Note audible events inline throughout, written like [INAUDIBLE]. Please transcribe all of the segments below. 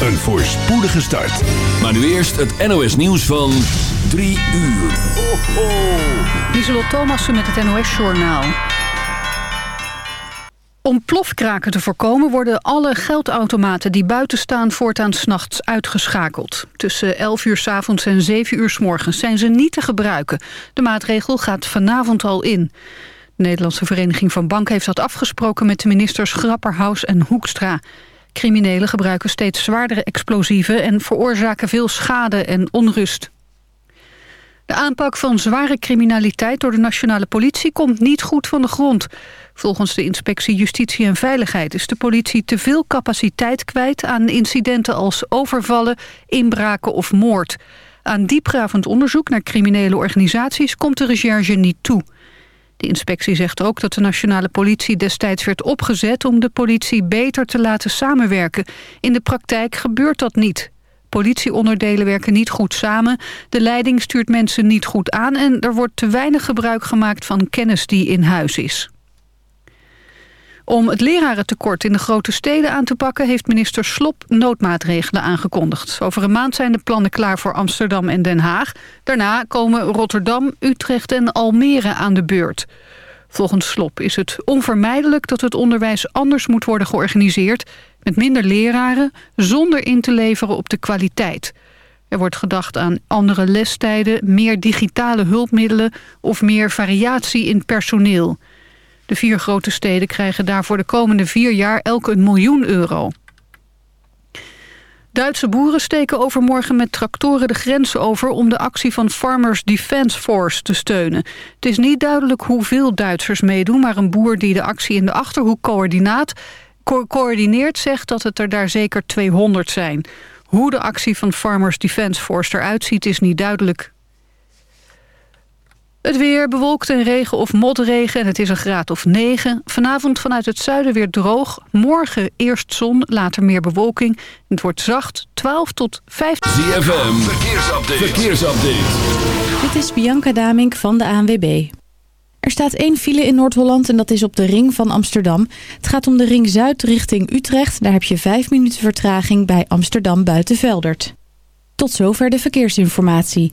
een voorspoedige start. Maar nu eerst het NOS nieuws van 3 uur. Ho, ho. Lieselot Thomassen met het NOS-journaal. Om plofkraken te voorkomen worden alle geldautomaten die buiten staan voortaan s'nachts uitgeschakeld. Tussen 11 uur s avonds en 7 uur s morgens zijn ze niet te gebruiken. De maatregel gaat vanavond al in. De Nederlandse Vereniging van Banken heeft dat afgesproken met de ministers Grapperhaus en Hoekstra. Criminelen gebruiken steeds zwaardere explosieven en veroorzaken veel schade en onrust. De aanpak van zware criminaliteit door de nationale politie komt niet goed van de grond. Volgens de inspectie Justitie en Veiligheid is de politie te veel capaciteit kwijt aan incidenten als overvallen, inbraken of moord. Aan diepgravend onderzoek naar criminele organisaties komt de recherche niet toe. De inspectie zegt ook dat de nationale politie destijds werd opgezet om de politie beter te laten samenwerken. In de praktijk gebeurt dat niet. Politieonderdelen werken niet goed samen, de leiding stuurt mensen niet goed aan... en er wordt te weinig gebruik gemaakt van kennis die in huis is. Om het lerarentekort in de grote steden aan te pakken... heeft minister Slop noodmaatregelen aangekondigd. Over een maand zijn de plannen klaar voor Amsterdam en Den Haag. Daarna komen Rotterdam, Utrecht en Almere aan de beurt. Volgens Slop is het onvermijdelijk dat het onderwijs anders moet worden georganiseerd... met minder leraren, zonder in te leveren op de kwaliteit. Er wordt gedacht aan andere lestijden, meer digitale hulpmiddelen... of meer variatie in personeel... De vier grote steden krijgen daarvoor de komende vier jaar elk een miljoen euro. Duitse boeren steken overmorgen met tractoren de grens over... om de actie van Farmers Defence Force te steunen. Het is niet duidelijk hoeveel Duitsers meedoen... maar een boer die de actie in de Achterhoek coördinaat, co coördineert... zegt dat het er daar zeker 200 zijn. Hoe de actie van Farmers Defence Force eruit ziet is niet duidelijk. Het weer bewolkt en regen of motregen en het is een graad of 9. Vanavond vanuit het zuiden weer droog. Morgen eerst zon, later meer bewolking. Het wordt zacht, 12 tot 15. ZFM, verkeersupdate. verkeersupdate. Dit is Bianca Damink van de ANWB. Er staat één file in Noord-Holland en dat is op de ring van Amsterdam. Het gaat om de ring Zuid richting Utrecht. Daar heb je 5 minuten vertraging bij Amsterdam Buitenveldert. Tot zover de verkeersinformatie.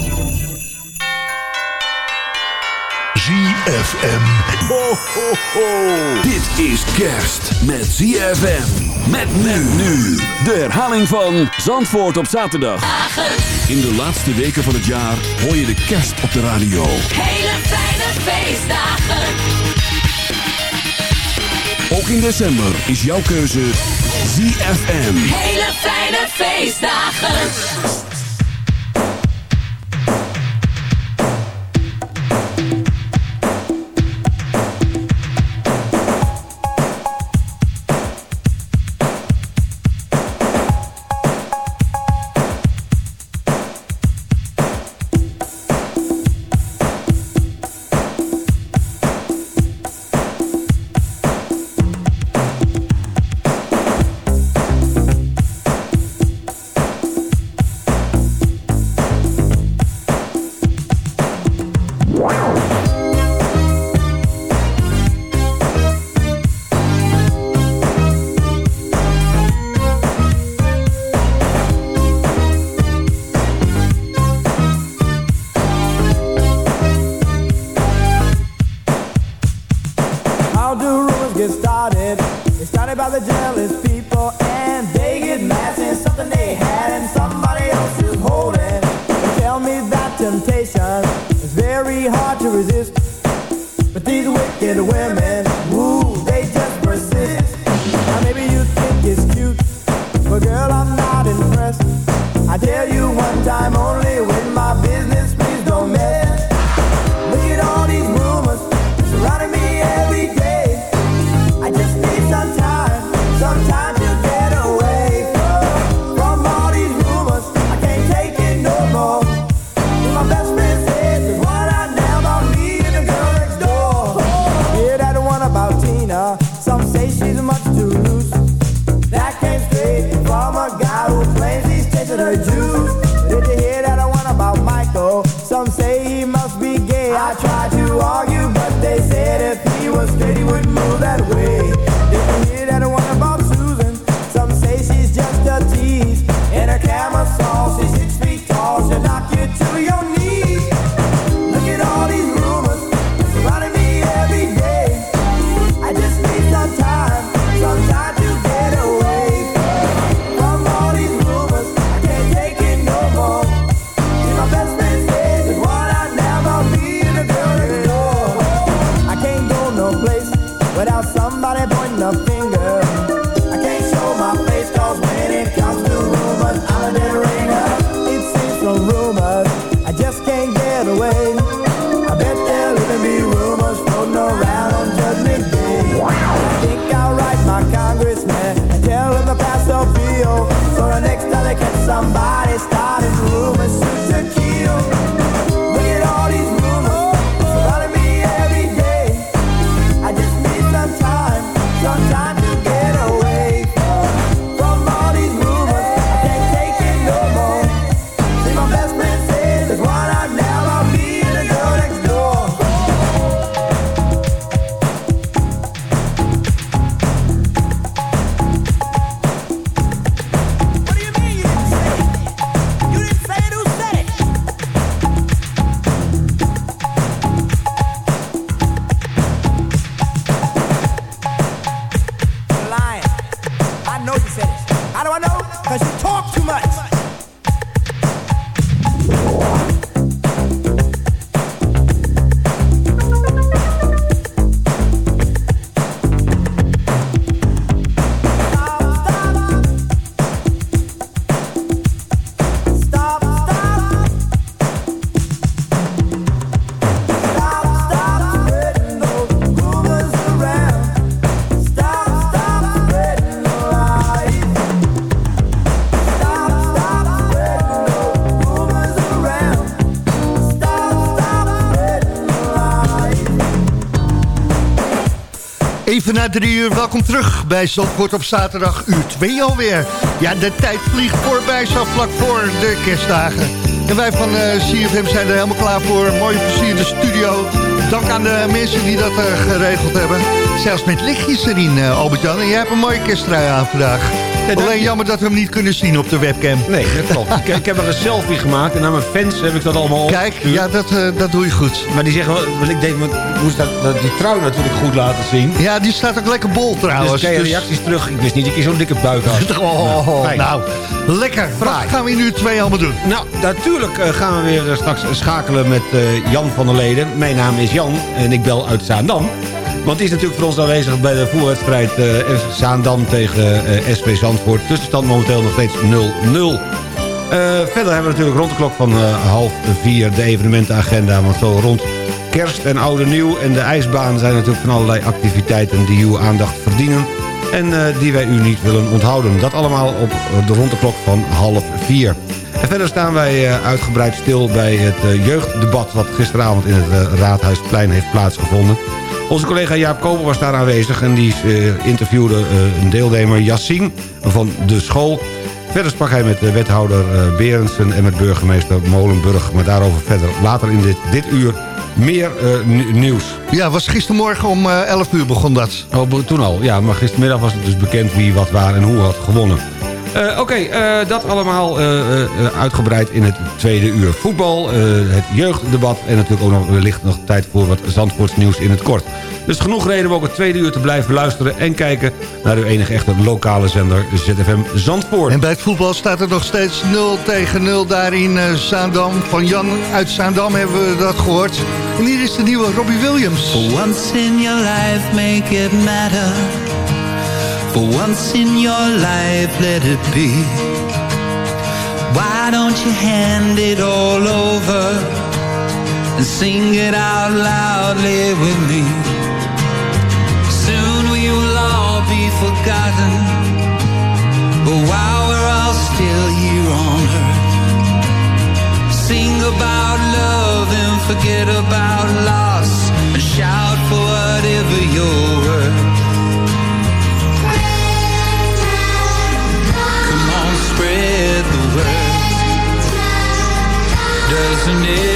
ZFM. Ho, ho, ho. Dit is kerst met ZFM. Met men nu. De herhaling van Zandvoort op zaterdag. In de laatste weken van het jaar hoor je de kerst op de radio. Hele fijne feestdagen. Ook in december is jouw keuze ZFM. Hele fijne feestdagen. To resist. But these wicked women, na drie uur, welkom terug bij Zandvoort op zaterdag, uur 2 alweer. Ja, de tijd vliegt voorbij, zo vlak voor de kerstdagen. En wij van eh, CFM zijn er helemaal klaar voor. Een mooie versierde studio. Dank aan de mensen die dat eh, geregeld hebben. Zelfs met lichtjes erin, eh, Albert-Jan. En jij hebt een mooie kersttrui aan vandaag. Alleen jammer dat we hem niet kunnen zien op de webcam. Nee, dat klopt. ik, ik heb er een selfie gemaakt en aan mijn fans heb ik dat allemaal op. Kijk, ja, dat, dat doe je goed. Maar die zeggen, wel- want ik denk, moest dat, dat, die trui natuurlijk goed laten zien. Ja, die staat ook lekker bol trouwens. Dus ik kreeg Dus- reacties terug. Ik wist niet dat je zo'n dikke buik had. [LAUGHS] Oh, Fijn. nou, lekker. Wat Fraai. gaan we in uur 2 allemaal doen? Nou, natuurlijk eh, gaan we weer eh, straks schakelen met eh, Jan van der Leden. Mijn naam is Jan en ik bel uit Zaandam. Want die is natuurlijk voor ons aanwezig bij de voerwedstrijd eh, Zaandam tegen SV Zandvoort. Tussenstand momenteel nog steeds 0-0. Eh, verder hebben we natuurlijk rond de klok van half vier de evenementenagenda. Want zo rond kerst en oude nieuw en de ijsbaan zijn natuurlijk van allerlei activiteiten die uw aandacht verdienen. En eh, die wij u niet willen onthouden. Dat allemaal op eh, de rond de klok van half vier. En verder staan wij eh, uitgebreid stil bij het jeugddebat... wat gisteravond in het Raadhuisplein heeft plaatsgevonden. Onze collega Jaap Koper was daar aanwezig... en die interviewde een deelnemer Yassine van de school. Verder sprak hij met de wethouder Berendsen en met burgemeester Molenburg. Maar daarover verder later in dit, dit uur meer eh, nieuws. Ja, was gistermorgen om eh, 11 uur begon dat. Oh, toen al. Ja, maar gistermiddag was het dus bekend wie, wat, waar en hoe had gewonnen. Eh, Oké, eh, dat allemaal eh, eh, uitgebreid in het tweede uur. Voetbal, eh, het jeugddebat en natuurlijk ook nog wellicht nog tijd voor wat Zandvoorts nieuws in het kort. Dus genoeg reden om ook het tweede uur te blijven luisteren... en kijken naar uw enige echte lokale zender ZFM Zandvoort. En bij het voetbal staat het nog steeds 0 tegen 0 daar in eh, Zaandam. Van Jan uit Zaandam hebben we dat gehoord. En hier is de nieuwe Robbie Williams. For once in your life, make it matter. For once in your life, let it be. Why don't you hand it all over and sing it out loudly with me? Soon we will all be forgotten, but while we're all still here on earth, sing about love and forget about loss and shout for whatever you're worth. listening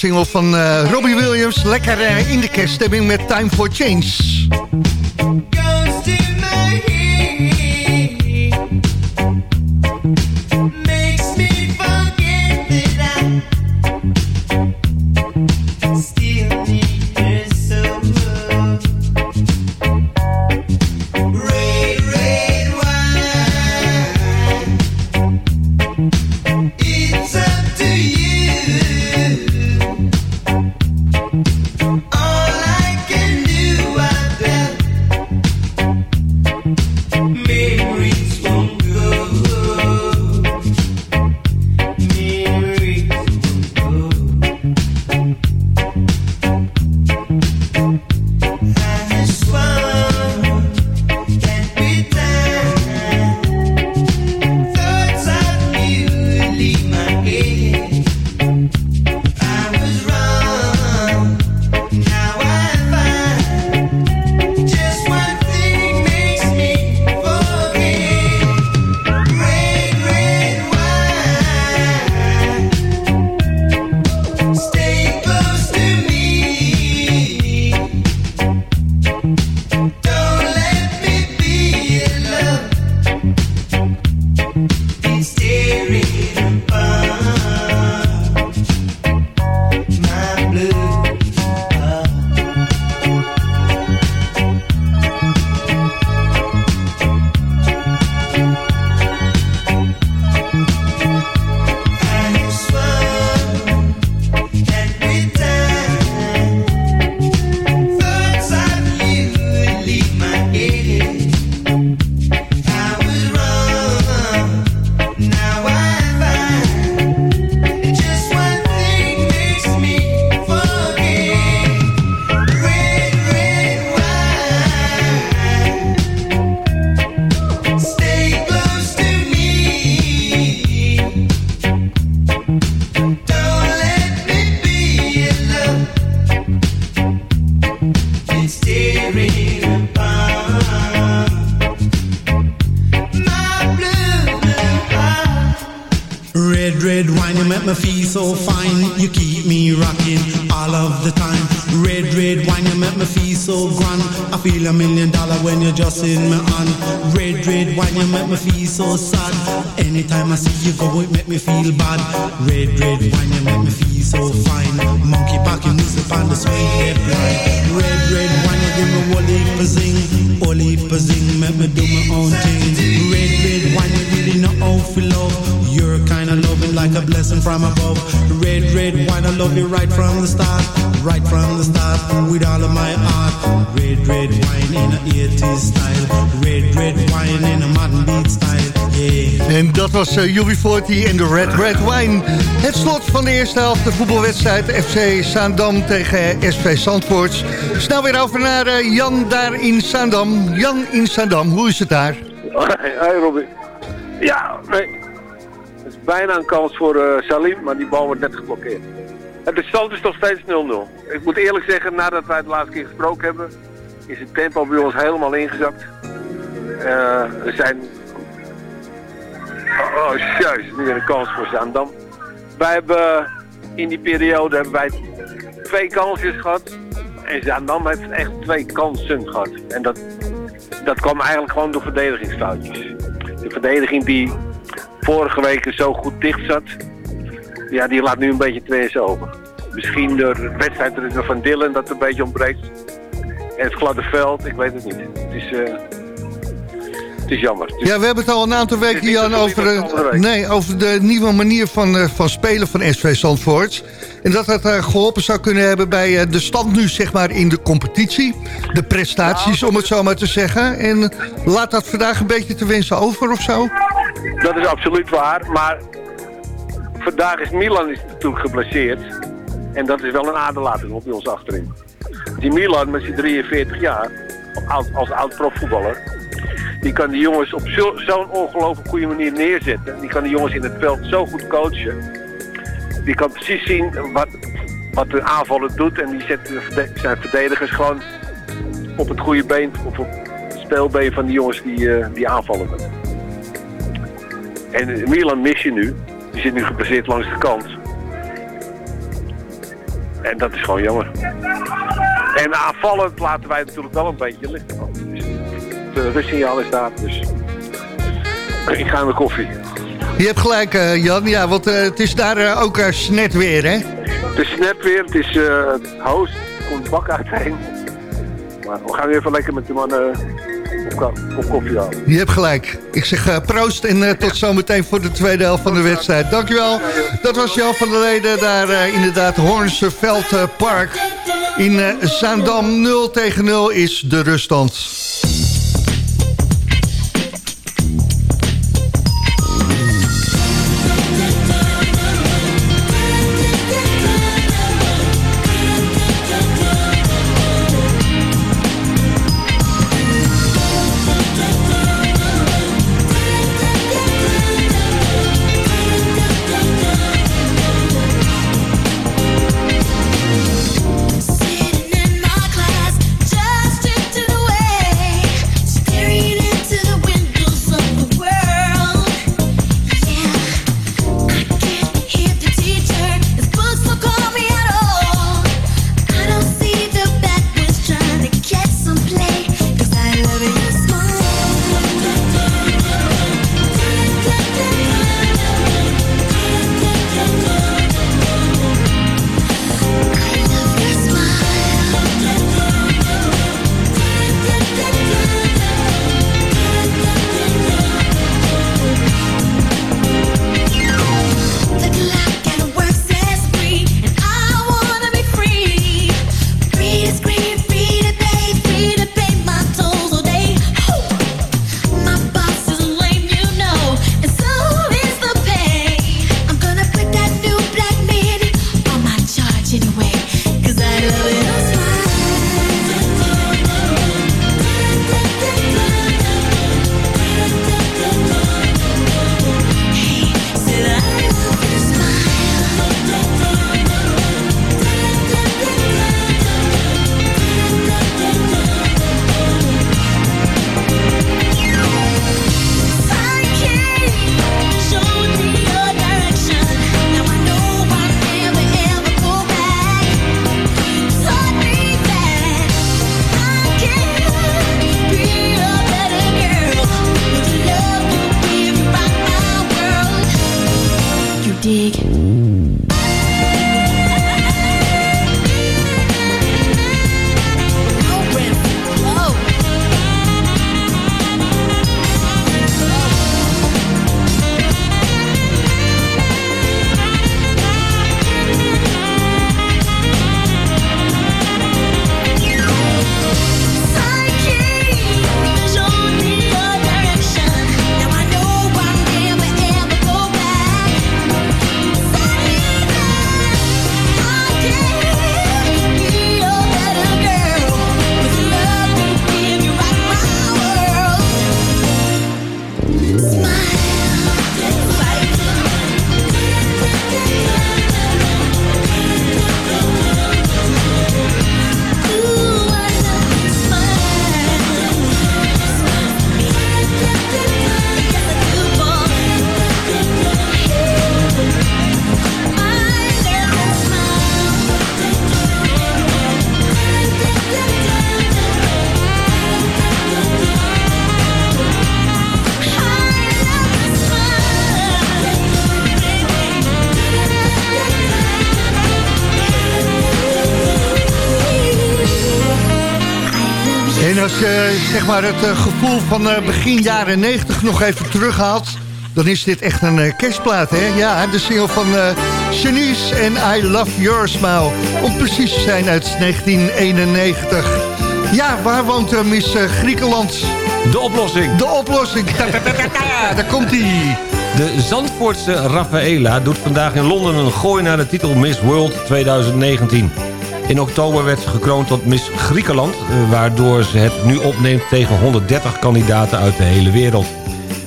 single van eh, Robbie Williams. Lekker eh, in de kerststemming met Time for Change. Like a blessing from above. Red, red wine, I love you right from the start. Right from the start, with all of my heart. Red, red wine in a 80s style. Red, red wine in a modern beat style. Yeah. En dat was uh, UB40 en de Red Red Wine. Het slot van de eerste helft, de voetbalwedstrijd FC Zaandam tegen SV Zandvoort. Snel weer over naar uh, Jan daar in Zaandam. Jan in Zaandam, hoe is het daar? Hey Robin. Ja, nee. Het bijna een kans voor uh, Salim, maar die bal wordt net geblokkeerd. De stand is nog steeds 0-0. Ik moet eerlijk zeggen, nadat wij het laatste keer gesproken hebben, is het tempo bij ons helemaal ingezakt. Uh, er zijn... Oh, oh juist, weer een kans voor Zaandam. Wij hebben in die periode hebben wij twee kansjes gehad. En Zaandam heeft echt twee kansen gehad. En dat, dat kwam eigenlijk gewoon door verdedigingsfoutjes. De verdediging die vorige weken zo goed dicht zat, ja, die laat nu een beetje twee over. Misschien de wedstrijdritme van Dylan dat een beetje ontbreekt. En het gladde veld, ik weet het niet. Het is, uh, het is jammer. Het is, Ja, we hebben het al een aantal weken, Jan, over, de- nee, over de nieuwe manier van, eh, van spelen van SV Zandvoort. En dat dat eh, geholpen zou kunnen hebben bij eh, de stand nu, zeg maar, in de competitie. De prestaties, om het zo maar te zeggen. En laat dat vandaag een beetje te wensen over of zo? Dat is absoluut waar, maar vandaag is Milan is natuurlijk geblesseerd. En dat is wel een aderlating op ons achterin. Die Milan met zijn 43 jaar, als, oud profvoetballer, die kan die jongens op zo- zo'n ongelooflijk goede manier neerzetten. Die kan die jongens in het veld zo goed coachen. Die kan precies zien wat, wat de aanvaller doet en die zet zijn verdedigers gewoon op het goede been, of op het speelbeen van die jongens die, eh, die aanvallen. En Milan mis je nu. Die zit nu gebaseerd langs de kant. En dat is gewoon jammer. En aanvallend laten wij natuurlijk wel een beetje liggen. Dus het rustsignaal is daar, dus ik ga naar de koffie. Je hebt gelijk, eh, Jan. Ja, want eh, het is daar eh, ook eh, snet weer, hè? Het is snap weer, het is eh host, er komt bak uiteen. Maar we gaan weer even lekker met de mannen op, koffie halen. Je hebt gelijk. Ik zeg eh, proost en eh, tot zometeen voor de tweede helft van de wedstrijd. Dankjewel. Dat was Jan van der Leden. Daar eh, inderdaad Hoornse Veld eh, Park. In Zaandam 0 tegen 0 is de ruststand. Zeg maar, het eh, gevoel van eh, begin jaren 90 nog even terughaalt... dan is dit echt een eh, kerstplaat, hè? Ja, de single van Janice en I Love Your Smile. Om precies te zijn uit 1991. Ja, waar woont Miss Griekenland? De oplossing. De oplossing. [LAUGHS] Daar komt hij. De Zandvoortse Rafaela doet vandaag in Londen een gooi naar de titel Miss World 2019. In oktober werd ze gekroond tot Miss Griekenland... eh, waardoor ze het nu opneemt tegen 130 kandidaten uit de hele wereld.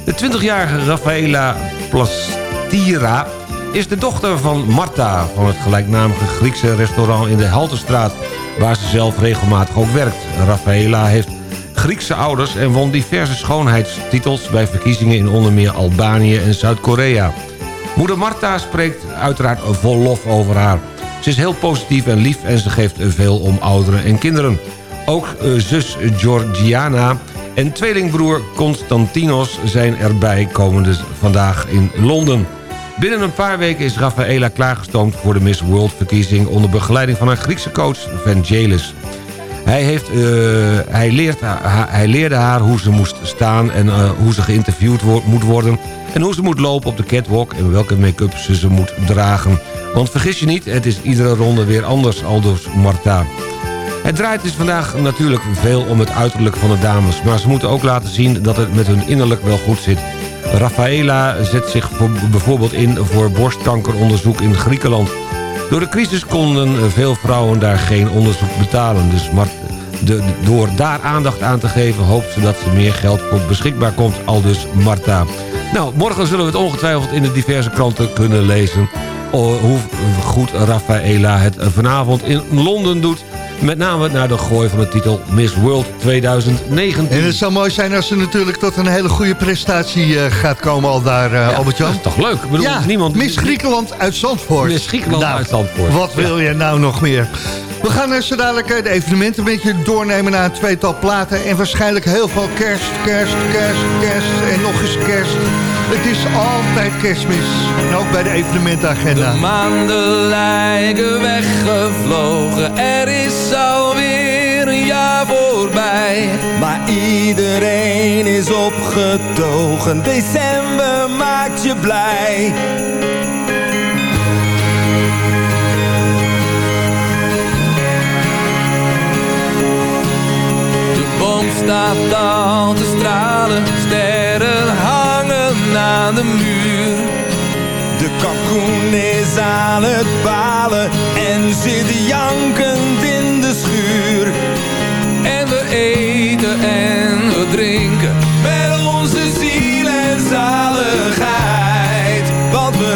De 20-jarige Rafaela Plastira is de dochter van Marta... van het gelijknamige Griekse restaurant in de Halterstraat... waar ze zelf regelmatig ook werkt. Rafaela heeft Griekse ouders en won diverse schoonheidstitels... bij verkiezingen in onder meer Albanië en Zuid-Korea. Moeder Marta spreekt uiteraard vol lof over haar. Ze is heel positief en lief en ze geeft veel om ouderen en kinderen. Ook eh, zus Georgiana en tweelingbroer Constantinos zijn erbij komende vandaag in Londen. Binnen een paar weken is Rafaela klaargestoomd voor de Miss World verkiezing... onder begeleiding van haar Griekse coach Vangelis. Hij, heeft, eh, hij, leert, hij leerde haar hoe ze moest staan en eh, hoe ze geïnterviewd moet worden... en hoe ze moet lopen op de catwalk en welke make-up ze, ze moet dragen. Want vergis je niet, het is iedere ronde weer anders, aldus Marta. Het draait dus vandaag natuurlijk veel om het uiterlijk van de dames... maar ze moeten ook laten zien dat het met hun innerlijk wel goed zit. Rafaela zet zich voor, bijvoorbeeld in voor borstkankeronderzoek in Griekenland. Door de crisis konden veel vrouwen daar geen onderzoek betalen. Dus de, door daar aandacht aan te geven hoopt ze dat ze meer geld voor beschikbaar komt. Al dus Marta. Nou, morgen zullen we het ongetwijfeld in de diverse kranten kunnen lezen... o- hoe goed Rafaela het vanavond in Londen doet... Met name naar de gooi van de titel Miss World 2019. En het zou mooi zijn als er natuurlijk tot een hele goede prestatie eh, gaat komen al daar, eh Albert-Jan. dat is toch leuk? Ik bedoel, ja, niemand- Miss Griekenland uit Zandvoort. Miss Griekenland Nou, uit Zandvoort. Wat wil je nou nog meer? We gaan eh, zo dadelijk de evenementen een beetje doornemen naar een tweetal platen. En waarschijnlijk heel veel kerst, kerst, kerst, kerst en nog eens kerst. Het is altijd kerstmis. En ook bij de evenementenagenda. De maanden lijken weggevlogen, er is alweer een jaar voorbij. Maar iedereen is opgetogen, december maakt je blij. De boom staat al te stralen, sterren aan de muur. De is aan het balen en zit jankend in de schuur. En we eten en we drinken Met onze ziel en zaligheid. Want we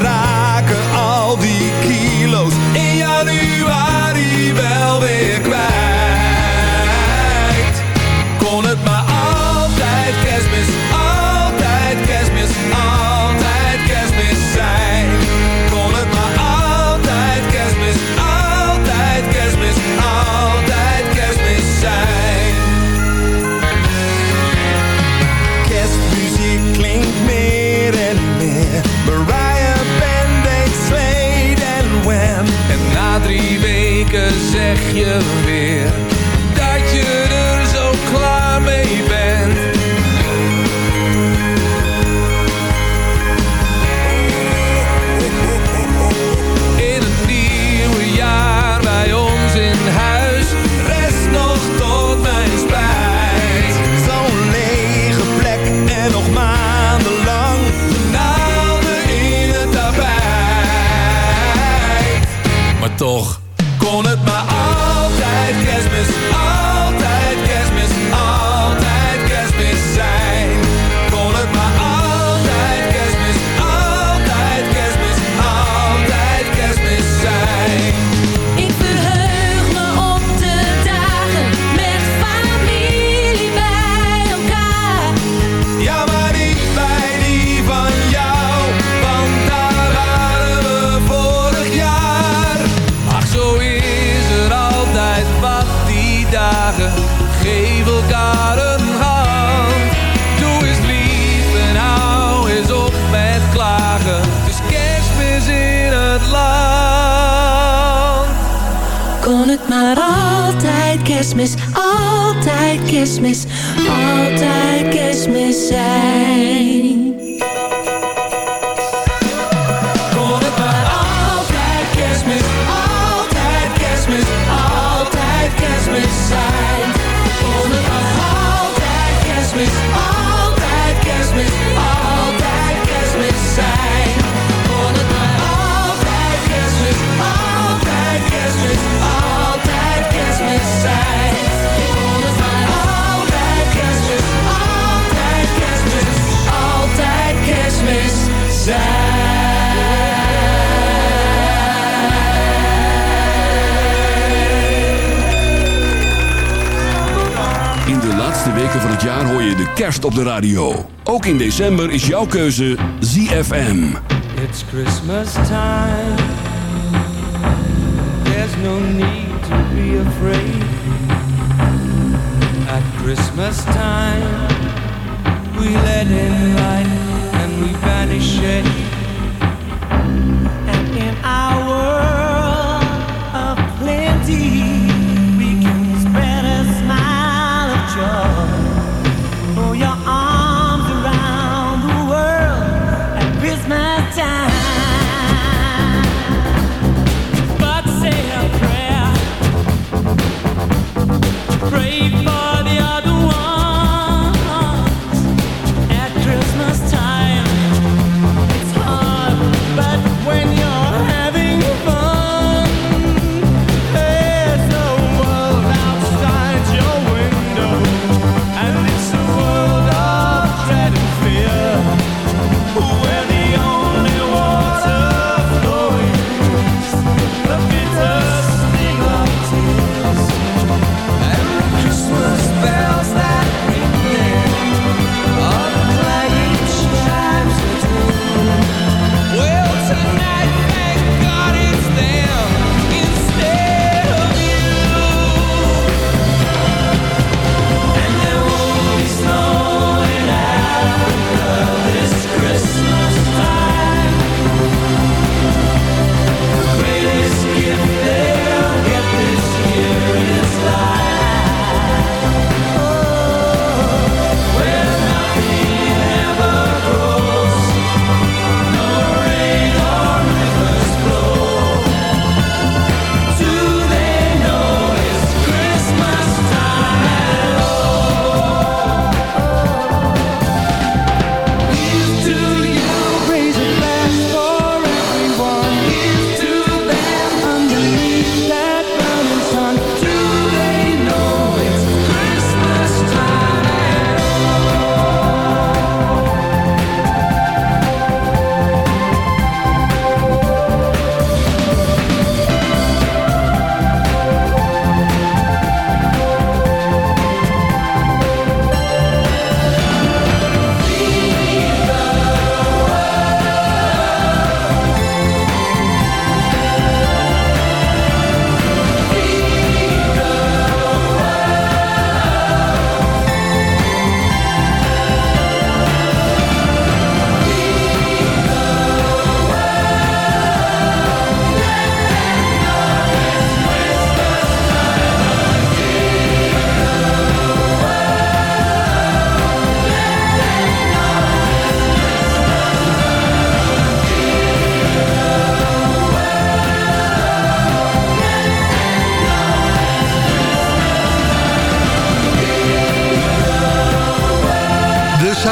het jaar hoor je de kerst op de radio. Ook in december is jouw keuze ZFM. It's Christmas time. There's no need to be afraid. At Christmas time, we let in light and we banish shade.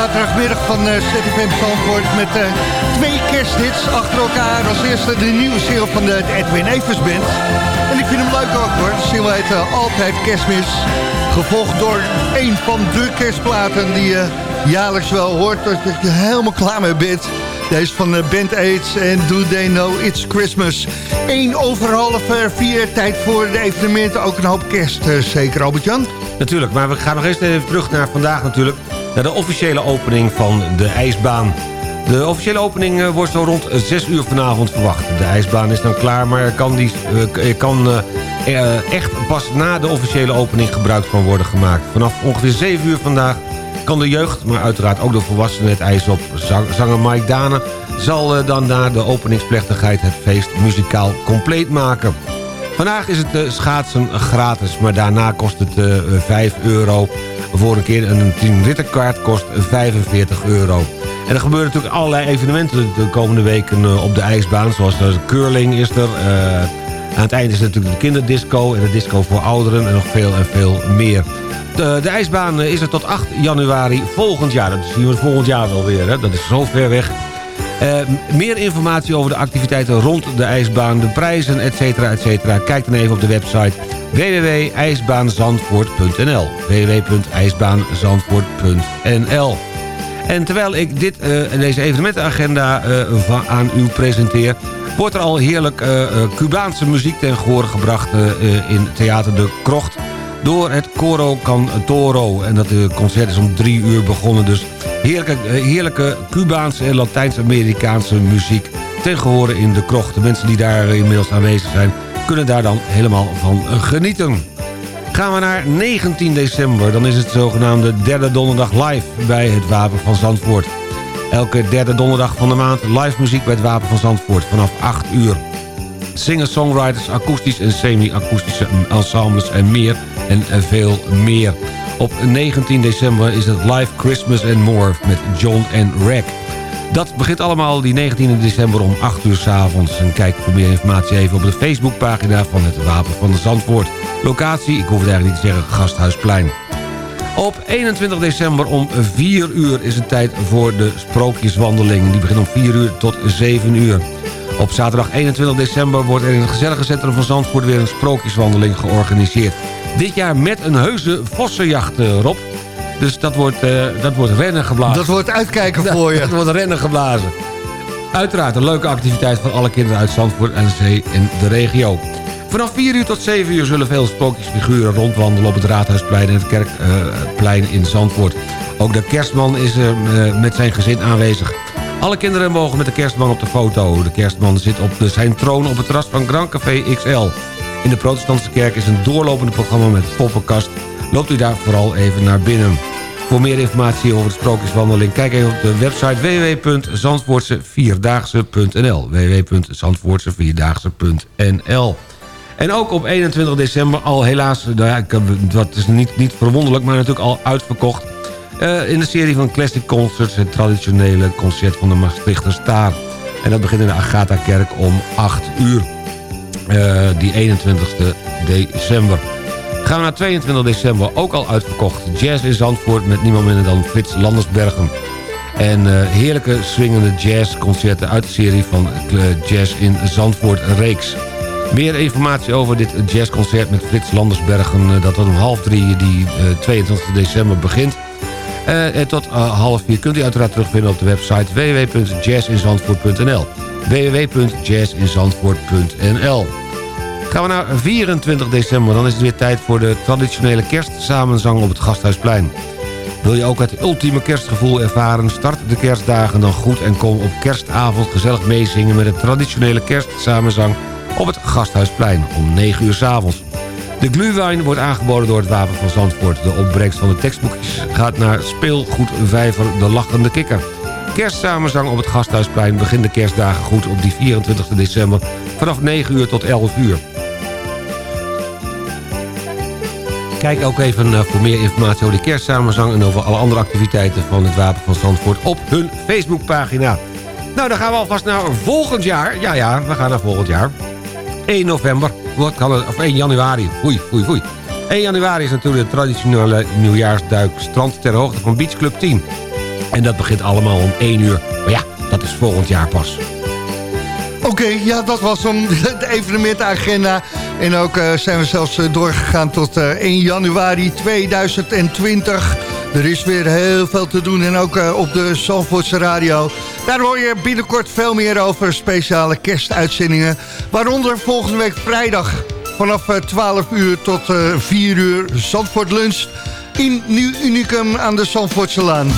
Zaterdagmiddag van eh ZFM Zandvoort met eh, twee kersthits achter elkaar. Als eerste de nieuwe single van de Edwin Evers Band. En ik vind hem leuk ook hoor. De single heet eh, Altijd Kerstmis. Gevolgd door een van de kerstplaten die je jaarlijks wel hoort. Dat je helemaal klaar mee bent. Deze van eh, Band Aids en Do They Know It's Christmas. 1 over half eh, vier, tijd voor de evenementen. Ook een hoop kerst, eh, zeker Albert-Jan? Natuurlijk, maar we gaan nog eens even terug naar vandaag natuurlijk. Naar de officiële opening van de ijsbaan. De officiële opening eh, wordt zo rond 6 uur vanavond verwacht. De ijsbaan is dan klaar, maar kan, die, eh, kan eh, echt pas na de officiële opening gebruik van worden gemaakt. Vanaf ongeveer 7 uur vandaag kan de jeugd, maar uiteraard ook de volwassenen het ijs op. Zang- Zanger Mike Dane zal dan na de openingsplechtigheid het feest muzikaal compleet maken. Vandaag is het schaatsen gratis, maar daarna kost het eh, 5 euro. Voor een keer een 10 rittenkaart kost 45 euro. En er gebeuren natuurlijk allerlei evenementen de komende weken eh, op de ijsbaan. Zoals de curling is er. eh, aan het eind is natuurlijk de kinderdisco en de disco voor ouderen en nog veel en veel meer. De, de ijsbaan eh, is er tot 8 januari volgend jaar. Dat zien we volgend jaar wel weer, hè? dat is zo ver weg. Eh, meer informatie over de activiteiten rond de ijsbaan, de prijzen, et cetera, et cetera. Kijk dan even op de website www.ijsbaanzandvoort.nl www.ijsbaanzandvoort.nl En terwijl ik dit, eh, deze evenementenagenda eh, aan u presenteer... wordt er al heerlijk eh, Cubaanse muziek ten gehoor gebracht in Theater de Krocht door het Coro Cantoro. En dat concert is om drie uur begonnen. Dus heerlijke, heerlijke Cubaanse en Latijns-Amerikaanse muziek ten gehore in de krocht. De mensen die daar inmiddels aanwezig zijn... kunnen daar dan helemaal van genieten. Gaan we naar 19 december. Dan is het zogenaamde derde donderdag live bij het Wapen van Zandvoort. Elke derde donderdag van de maand live muziek bij het Wapen van Zandvoort vanaf 8 uur. Singer-songwriters, akoestisch en semi-akoestische ensembles en meer en veel meer. Op 19 december is het live Christmas and More met John en Rack. Dat begint allemaal die 19 december om 8 uur s avonds. En kijk voor meer informatie even op de Facebookpagina van het Wapen van de Zandvoort. Locatie, ik hoef het eigenlijk niet te zeggen, Gasthuisplein. Op 21 december om 4 uur is het tijd voor de sprookjeswandeling. Die begint om 4 uur tot 7 uur. Op zaterdag 21 december wordt er in het gezellige centrum van Zandvoort... weer een sprookjeswandeling georganiseerd. Dit jaar met een heuse vossenjacht, Rob. Dus dat wordt, eh, dat wordt rennen geblazen. Dat wordt uitkijken [LAUGHS] voor je. Dat wordt rennen geblazen. Uiteraard een leuke activiteit voor alle kinderen uit Zandvoort en Zee in de regio. Vanaf 4 uur tot 7 uur zullen veel sprookjesfiguren rondwandelen... op het Raadhuisplein en het Kerkplein in Zandvoort. Ook de kerstman is er eh, met zijn gezin aanwezig. Alle kinderen mogen met de kerstman op de foto. De kerstman zit op de- zijn troon op het terras van Grand Café XL. In de protestantse kerk is een doorlopende programma met poppenkast. Loopt u daar vooral even naar binnen. Voor meer informatie over de sprookjeswandeling... kijk even op de website www.zandvoortsevierdaagse.nl www.zandvoortsevierdaagse.nl En ook op 21 december al helaas... Nou dat is niet, niet verwonderlijk, maar natuurlijk al uitverkocht... eh, in de serie van Classic Concerts... het traditionele concert van de Maastrichter Staar. En dat begint in de Agatha-kerk om 8 uur. Eh, die 21 december. Gaan we naar 22 december, ook al uitverkocht. Jazz in Zandvoort met niemand minder dan Frits Landersbergen. En eh, heerlijke swingende jazzconcerten uit de serie van eh, Jazz in Zandvoort reeks. Meer informatie over dit jazzconcert met Frits Landersbergen... eh, dat om half drie die eh, 22 december begint. En tot half vier kunt u uiteraard terugvinden op de website www.jazzinzandvoort.nl www.jazzinzandvoort.nl Gaan we naar 24 december, dan is het weer tijd voor de traditionele kerstsamenzang op het Gasthuisplein. Wil je ook het ultieme kerstgevoel ervaren? Start de kerstdagen dan goed en kom op kerstavond gezellig meezingen... met de traditionele kerstsamenzang op het Gasthuisplein om 9 uur s avonds. De glühwein wordt aangeboden door het Wapen van Zandvoort. De opbrengst van de tekstboekjes gaat naar speelgoedvijver De Lachende Kikker. Kerstsamenzang op het Gasthuisplein begint de kerstdagen goed op die 24 december... vanaf 9 uur tot 11 uur. Kijk ook even eh, voor meer informatie over de kerstsamenzang... en over alle andere activiteiten van het Wapen van Zandvoort op hun Facebookpagina. Nou, dan gaan we alvast naar volgend jaar. Ja, ja, we gaan naar volgend jaar. 1 november, kan het, of 1 januari. Foei, foei, foei. 1 januari is natuurlijk de traditionele nieuwjaarsduik strand ter hoogte van Beach Club 10. En dat begint allemaal om 1 uur. Maar ja, dat is volgend jaar pas. Oké, ja, dat was hem, [LAUGHS] de evenementenagenda. En ook eh, zijn we zelfs eh, doorgegaan tot eh, 1 januari 2020. Er is weer heel veel te doen en ook eh, op de Zandvoortse radio. Daar hoor je binnenkort veel meer over speciale kerstuitzendingen. Waaronder volgende week vrijdag vanaf eh, 12 uur tot eh 4 uur Zandvoort Lunch... in Nieuw Unicum aan de Zandvoortse Laan.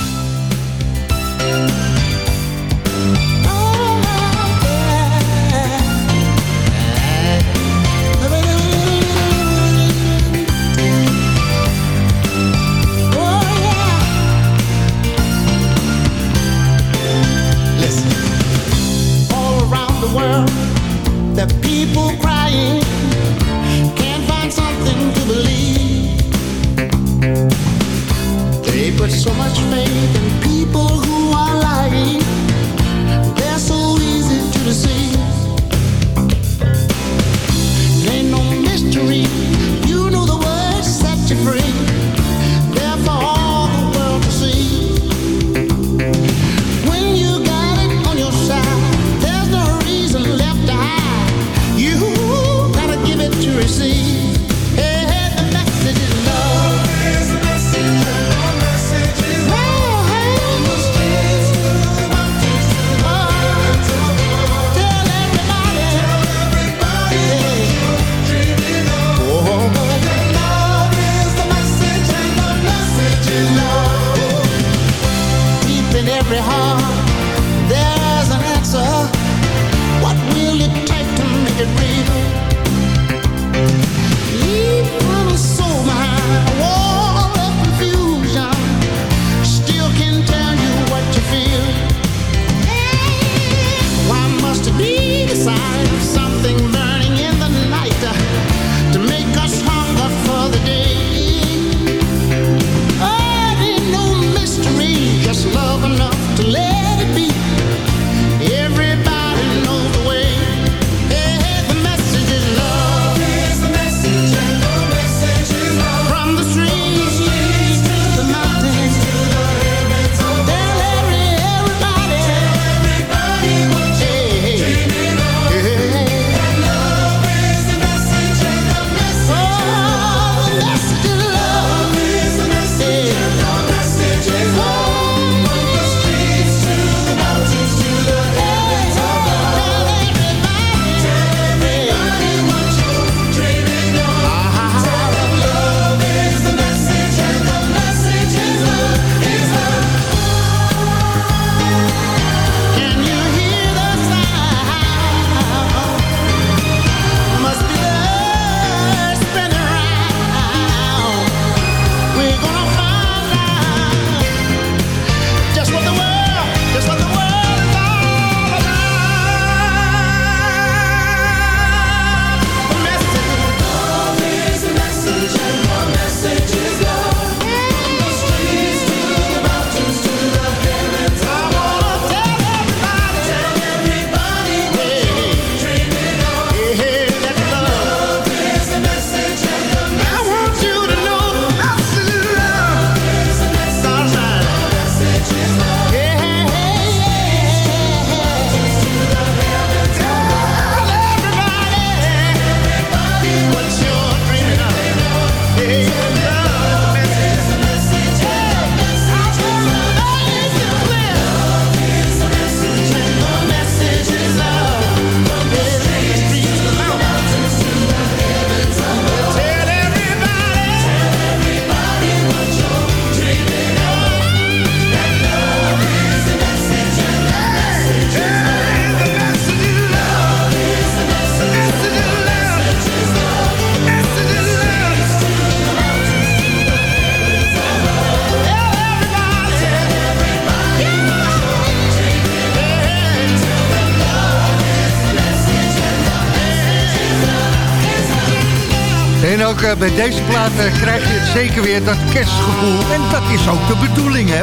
Ook eh, bij deze plaat eh, krijg je het zeker weer dat kerstgevoel. En dat is ook de bedoeling, hè?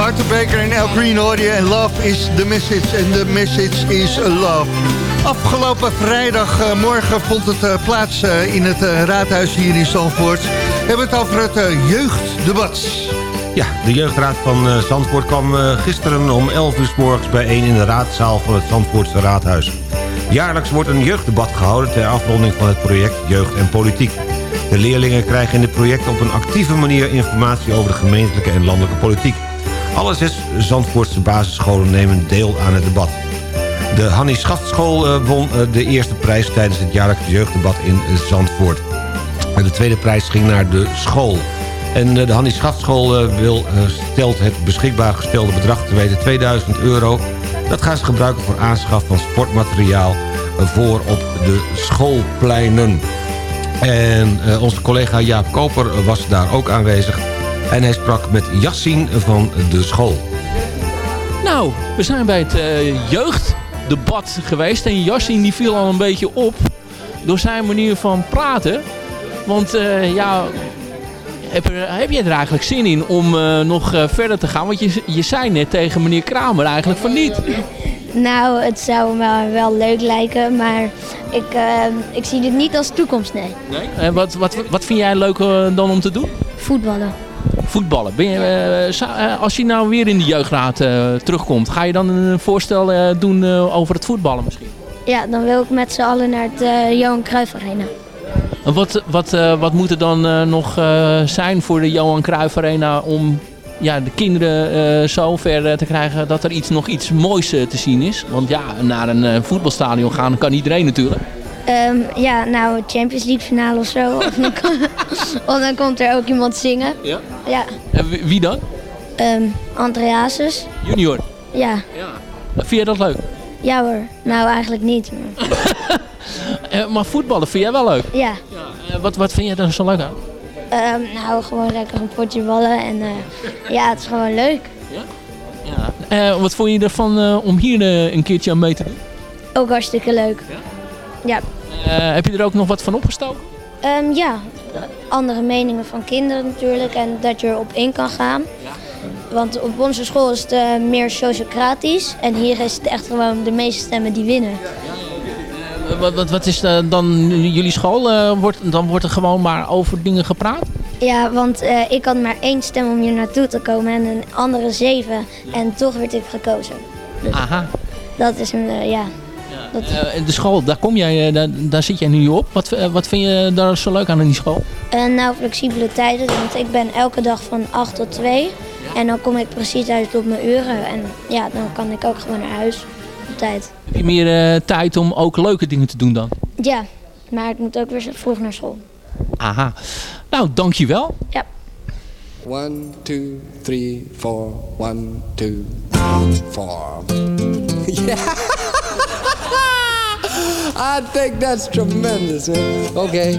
Arthur Baker en El Green je. En love is the message. En the message is love. Afgelopen vrijdag, eh, vond het eh, plaats eh, in het eh, raadhuis hier in Zandvoort. We hebben het over het eh, jeugddebat. Ja, de jeugdraad van eh, Zandvoort kwam eh, gisteren om 11 uur 's morgens bijeen in de raadzaal van het Zandvoortse raadhuis. Jaarlijks wordt een jeugddebat gehouden ter afronding van het project Jeugd en Politiek. De leerlingen krijgen in dit project op een actieve manier informatie over de gemeentelijke en landelijke politiek. Alle zes Zandvoortse basisscholen nemen deel aan het debat. De Hannie Schaftschool eh, won eh, de eerste prijs tijdens het jaarlijkse jeugddebat in Zandvoort. De tweede prijs ging naar de school. En eh, de Hannie Schaftschool eh, wil, stelt het beschikbaar gestelde bedrag te weten 2000 euro. Dat gaan ze gebruiken voor aanschaf van sportmateriaal voor op de schoolpleinen. En eh, onze collega Jaap Koper was daar ook aanwezig. En hij sprak met Yassine van de school. Nou, we zijn bij het eh, jeugddebat geweest. En Yassine die viel al een beetje op door zijn manier van praten. Want eh, ja, heb, er, heb jij er eigenlijk zin in om nog verder te gaan? Want je, je zei net tegen meneer Kramer eigenlijk van niet. Nou, het zou me wel leuk lijken, maar ik, eh, ik zie dit niet als toekomst, nee. En wat, wat, wat vind jij leuk eh, dan om te doen? Voetballen. Voetballen. Ben je, eh, zou- eh, als je nou weer in de jeugdraad terugkomt, ga je dan een voorstel doen over het voetballen misschien? Ja, dan wil ik met z'n allen naar het Johan Cruijff Arena. En Wat, wat, wat moet er dan nog zijn voor de Johan Cruijff Arena om ja, de kinderen eh, zo ver eh, te krijgen dat er iets, nog iets moois eh, te zien is? Want ja, naar een voetbalstadion gaan kan iedereen natuurlijk. Ehm, ja, nou, Champions League finale of zo. of, dan kom- [LAUGHS] of dan komt er ook iemand zingen. Ja? Ja. En wie, dan? Ehm Andreasus. Junior. Ja. Vind jij dat leuk? Ja hoor. Nou, eigenlijk niet. maar- [LAUGHS] maar voetballen vind jij wel leuk? Ja. Eh, wat, wat vind jij er zo leuk aan? Ehm, nou, gewoon lekker een potje ballen. En eh, ja, het is gewoon leuk. Eh, wat vond je ervan eh, om hier een keertje aan mee te doen? Ook hartstikke leuk. Ja. Heb je er ook nog wat van opgestoken? Ehm, ja, andere meningen van kinderen natuurlijk en dat je erop in kan gaan. Want op onze school is het meer sociocratisch en hier is het echt gewoon de meeste stemmen die winnen. Eh, wat, wat, wat is eh, dan jullie school? Eh, wordt, dan wordt er gewoon maar over dingen gepraat? Ja, want ik had maar één stem om hier naartoe te komen en een andere zeven en toch werd ik gekozen. Aha. Dat is een, ja. Dat, Eh, de school, daar, kom jij, daar, daar zit jij nu op. Wat, wat vind je daar zo leuk aan in die school? Nou, flexibele tijden, want ik ben elke dag van 8 tot 2 en dan kom ik precies uit op mijn uren en ja, dan kan ik ook gewoon naar huis op tijd. Heb je meer eh, tijd om ook leuke dingen te doen dan? Ja, maar ik moet ook weer vroeg naar school. Aha. Nou, dankjewel. Ja. One, two, three, four. One, two, four. [LAUGHS] yeah. [LAUGHS] I think that's tremendous, man. Okay.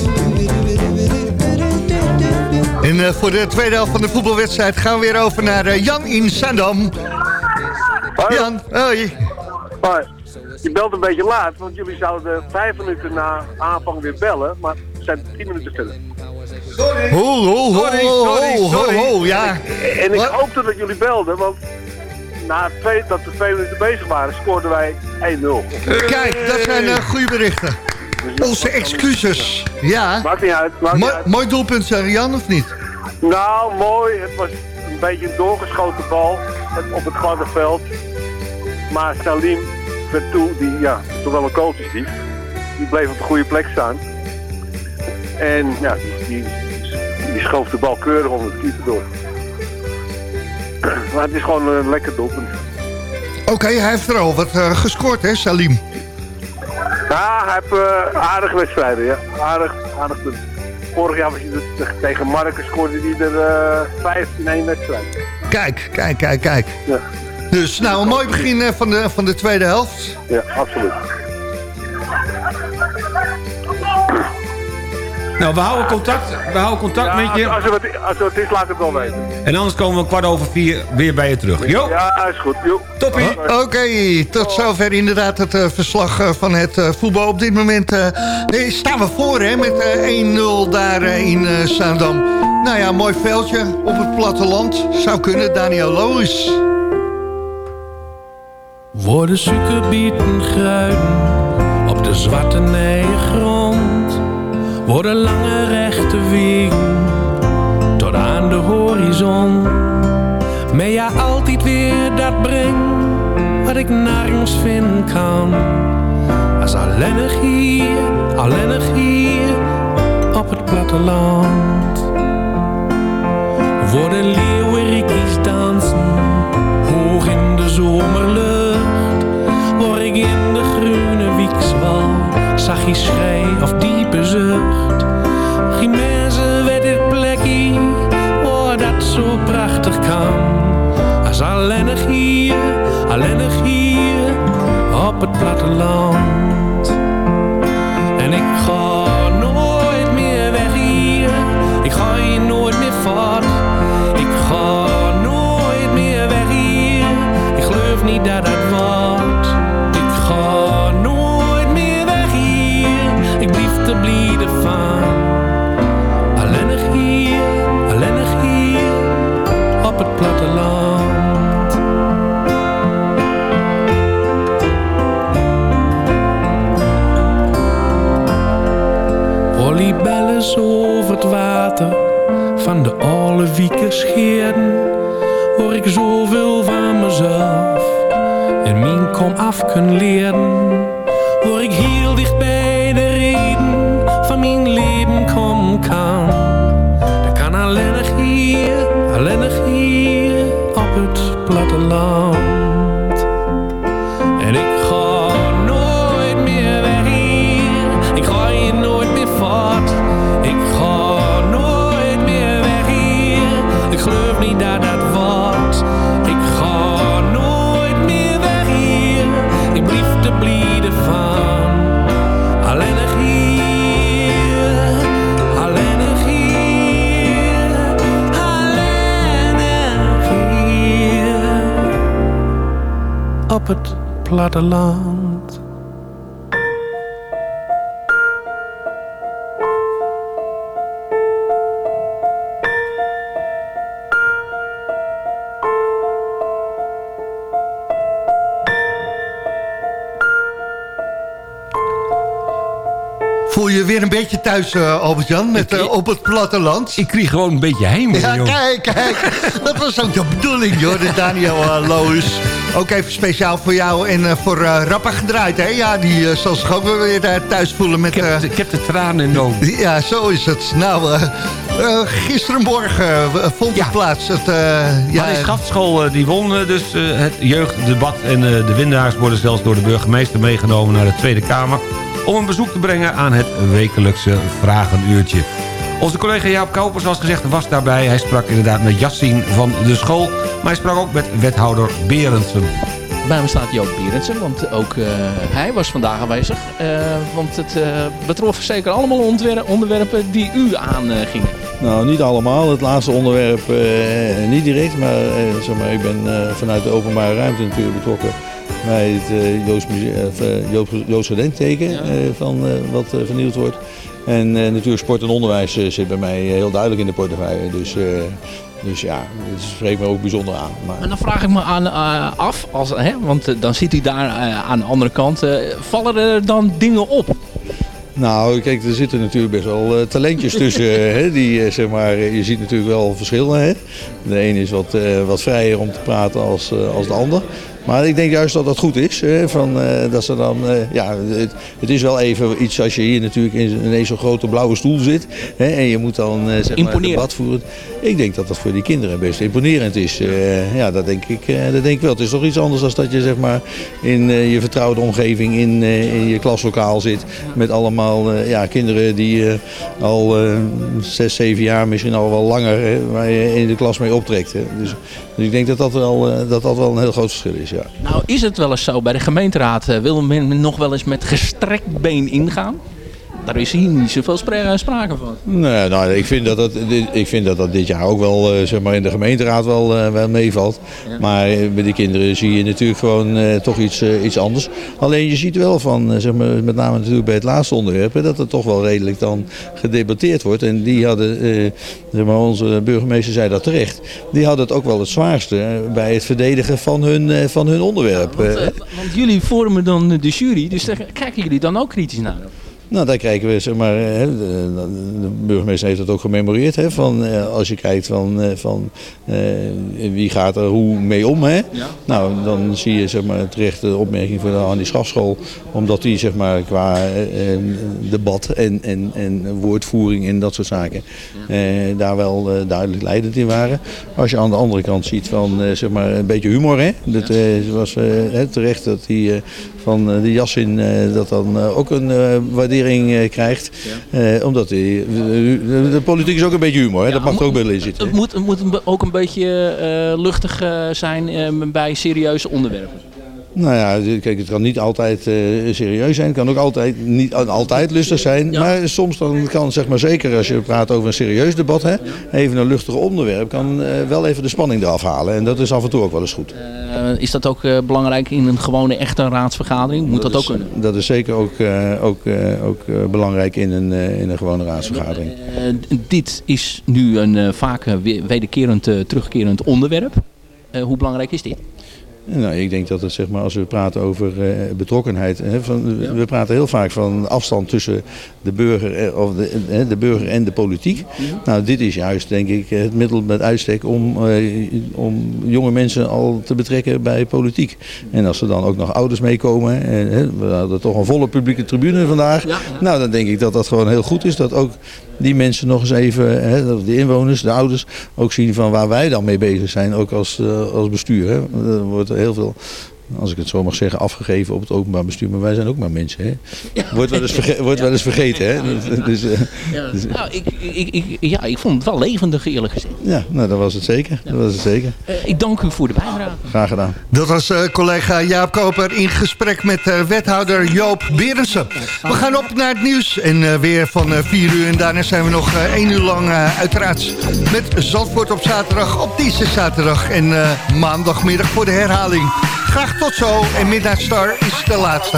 En eh, voor de tweede helft van de voetbalwedstrijd gaan we weer over naar eh, Jan in Zandam. Jan, hoi. Hoi. Je belt een beetje laat, want jullie zouden vijf minuten na aanvang weer bellen, maar we zijn tien minuten verder. Ho, ho, ho, Sorry, ho, sorry, ho, sorry. ho, ja. En, en ik hoopte dat jullie belden, want na twee, dat we twee minuten bezig waren, scoorden wij 1-0. Kijk, dat zijn eh, goede berichten. Onze excuses. Ja. Maakt niet uit. Maakt niet Mooi- uit. Mooi doelpunt, zeg Jan, of niet? Nou, mooi. Het was een beetje een doorgeschoten bal het- op het gladde veld. Maar Salim Vertoe, die ja, toch wel een coach is die, die bleef op de goede plek staan. En ja, die, die, die schoof de bal keurig onder de keeper door. [CLEARS THROAT] Maar het is gewoon een lekker doelpunt. Oké, hij heeft er al wat eh, gescoord, hè, Salim? Ja, hij heeft eh, aardige wedstrijden, ja. Aardig, aardig. Vorig jaar was hij tegen Marcus scoorde hij er eh 5 in één wedstrijd. Kijk, kijk, kijk, kijk. Ja. Dus nou, een mooi begin van, de, van de tweede helft. Ja, absoluut. Nou, we houden contact, we houden contact Ja, met als, je. als, er wat, als wat is, laat het wel weten. En anders komen we kwart over vier weer bij je terug. Jo, Ja, is goed. Jo. toppie. Oké, tot zover inderdaad het eh, verslag eh, van het eh, voetbal. Op dit moment eh, eh, staan we voor hè, met eh, 1-0 daar in eh Zaandam. Nou ja, mooi veldje op het platteland. Zou kunnen, Daniel Lois. Worden suikerbieten gruiden op de zwarte grond. worden lange rechte wegen tot aan de horizon. Maar ja, altijd weer dat breng wat ik nergens vinden kan. Als alleenig hier, alleenig hier op het platteland. Worden leeuwerikjes dansen, hoog in de zomerlucht. Zag je schrei of diepe zucht. Geen weet dit plekje, waar dat zo prachtig kan. Als alleenig hier, alleenig hier op het platteland. En ik ga platteland. Voel beetje thuis, eh, Albert-Jan, met eh, op het platteland? Ik kreeg gewoon een beetje heimwee, Ja, joh. kijk, kijk. [LAUGHS] Dat was ook de bedoeling, joh, de Daniel uh, Loos. Ook even speciaal voor jou en eh, voor uh, Rappa gedraaid, hè? Ja, die eh, zal zich ook weer uh, thuis voelen met... Ik heb, ik heb de tranen in de ogen. [LAUGHS] Ja, zo is het. Nou, uh, uh, gisterenmorgen uh, vond het plaats. Het, uh, ja, de schaftschool die won dus het jeugddebat. En de winnaars worden zelfs door de burgemeester meegenomen naar de Tweede Kamer... om een bezoek te brengen aan het wekelijkse vragenuurtje. Onze collega Jaap Koupers, zoals gezegd, was daarbij. Hij sprak inderdaad met Jassien van de school... maar hij sprak ook met wethouder Berendsen. Bij me staat Joop Berendsen, want ook uh, hij was vandaag aanwezig. Uh, want het uh, betrof zeker allemaal onderwerpen die u aangingen. nou, niet allemaal. Het laatste onderwerp niet direct, maar, zeg maar ik ben vanuit de openbare ruimte natuurlijk betrokken bij het Joods, Joods, Joods gedenkteken van wat vernieuwd wordt. En natuurlijk sport en onderwijs zit bij mij heel duidelijk in de portefeuille. Dus dus ja, het spreekt me ook bijzonder aan. Maar... En dan vraag ik me aan, uh, af, als, hè, want dan zit u daar uh, aan de andere kant. vallen er dan dingen op? Nou, kijk, er zitten natuurlijk best wel talentjes tussen. [LAUGHS] hè, die, zeg maar, je ziet natuurlijk wel verschillen. Hè. De een is wat, wat vrijer om te praten als, als de ander. Maar ik denk juist dat dat goed is. Hè, van, uh, dat ze dan, uh, ja, het, het, is wel even iets als je hier natuurlijk in ineens zo'n grote blauwe stoel zit. Hè, en je moet dan uh, zeg maar, een debat voeren. Ik denk dat dat voor die kinderen best imponerend is. ja, dat denk, ik, dat denk ik wel. Het is toch iets anders dan dat je zeg maar, in je vertrouwde omgeving in, in je klaslokaal zit. Met allemaal ja, kinderen die al zes, zeven jaar, misschien al wel langer, hè, waar je in de klas mee optrekt. Hè. Dus, dus ik denk dat dat, wel, dat dat wel een heel groot verschil is. Nou, is het wel eens zo bij de gemeenteraad? Uh, wil men nog wel eens met gestrekt been ingaan? Daar is hier niet zoveel spra sprake van. Nee, nou, ik, vind dat dat, ik vind dat dat dit jaar ook wel uh, zeg maar in de gemeenteraad wel, uh, wel meevalt. Ja. Maar bij die kinderen zie je natuurlijk gewoon uh, toch iets, iets anders. Alleen je ziet wel van, zeg maar, met name natuurlijk bij het laatste onderwerp, dat er toch wel redelijk dan gedebatteerd wordt. En die hadden, zeg maar, onze burgemeester zei dat terecht, die hadden het ook wel het zwaarste bij het verdedigen van hun, van hun onderwerp. Ja, want, want, jullie vormen dan de jury, dus daar kijken jullie dan ook kritisch naar? Nou, daar kijken we, zeg maar, hè, de, de burgemeester heeft dat ook gememoreerd. Hè, van, eh, als je kijkt van, eh, van eh, wie gaat er hoe mee om. Hè? Nou, dan zie je zeg maar, terecht de opmerking van de Annie Schafschool. Omdat die zeg maar, qua eh, eh, debat en, en, en woordvoering en dat soort zaken eh, daar wel eh, duidelijk leidend in waren. Als je aan de andere kant ziet van eh, zeg maar, een beetje humor. Hè? Dat eh, was eh, hè, terecht dat die eh, van eh, de jas in eh, dat dan eh, ook een waardering krijgt. Eh, omdat de, de politiek is ook een beetje humor. Hè? dat mag er ook wel in zitten. Het moet, het moet ook een beetje luchtig zijn bij serieuze onderwerpen. Nou ja, kijk, het kan niet altijd eh, serieus zijn. Het kan ook altijd, niet altijd lustig zijn. Maar soms dan kan, zeg maar zeker als je praat over een serieus debat, hè, even een luchtig onderwerp, kan eh, wel even de spanning eraf halen. En dat is af en toe ook wel eens goed. Eh, is dat ook eh, belangrijk in een gewone echte raadsvergadering? Moet dat, ook is, kunnen? Dat is zeker ook, eh, ook, eh, ook eh, belangrijk in een, eh, in een gewone raadsvergadering. Eh, dit is nu een eh, vaak eh, we- wederkerend, eh, terugkerend onderwerp. Eh, hoe belangrijk is dit? Nou, ik denk dat het, zeg maar, als we praten over eh, betrokkenheid, hè, van, we praten heel vaak van afstand tussen de burger, eh, of de, eh, de burger en de politiek. Nou, dit is juist, denk ik, het middel met uitstek om, om jonge mensen al te betrekken bij politiek. En als er dan ook nog ouders meekomen, en, hè, we hadden toch een volle publieke tribune vandaag. Nou, dan denk ik dat dat gewoon heel goed is, dat ook die mensen nog eens even, hè, de inwoners, de ouders, ook zien van waar wij dan mee bezig zijn, ook als, eh, als bestuur. Hè. Er wordt heel veel, als ik het zo mag zeggen, afgegeven op het openbaar bestuur, maar wij zijn ook maar mensen. Hè. Wordt, wel eens verge- wordt wel eens vergeten. Hè. [LAUGHS] Dus, eh, Ja, dus, nou, ik, ik, ik, ja, ik vond het wel levendig eerlijk gezegd. ja, nou, dat was het zeker. Dat was het zeker. Eh, ik dank u voor de bijdrage. Graag gedaan. Dat was eh, collega Jaap Koper in gesprek met eh, wethouder Joop Berensen. We gaan op naar het nieuws en eh, weer van 4 uur. En daarna zijn we nog eh 1 uur lang eh, uiteraard met Zandvoort op zaterdag, op deze zaterdag en eh, maandagmiddag voor de herhaling. Graag tot zo en Midnight Star is de laatste.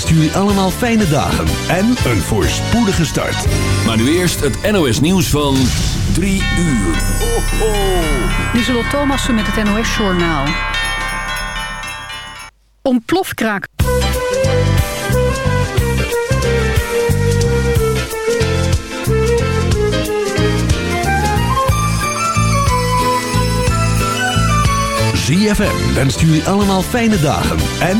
wenst jullie allemaal fijne dagen en een voorspoedige start. Maar nu eerst het NOS nieuws van 3 uur. Ho, ho. Lieselot Thomassen met het NOS-journaal. Ontplofkraak. ZFM wenst jullie allemaal fijne dagen en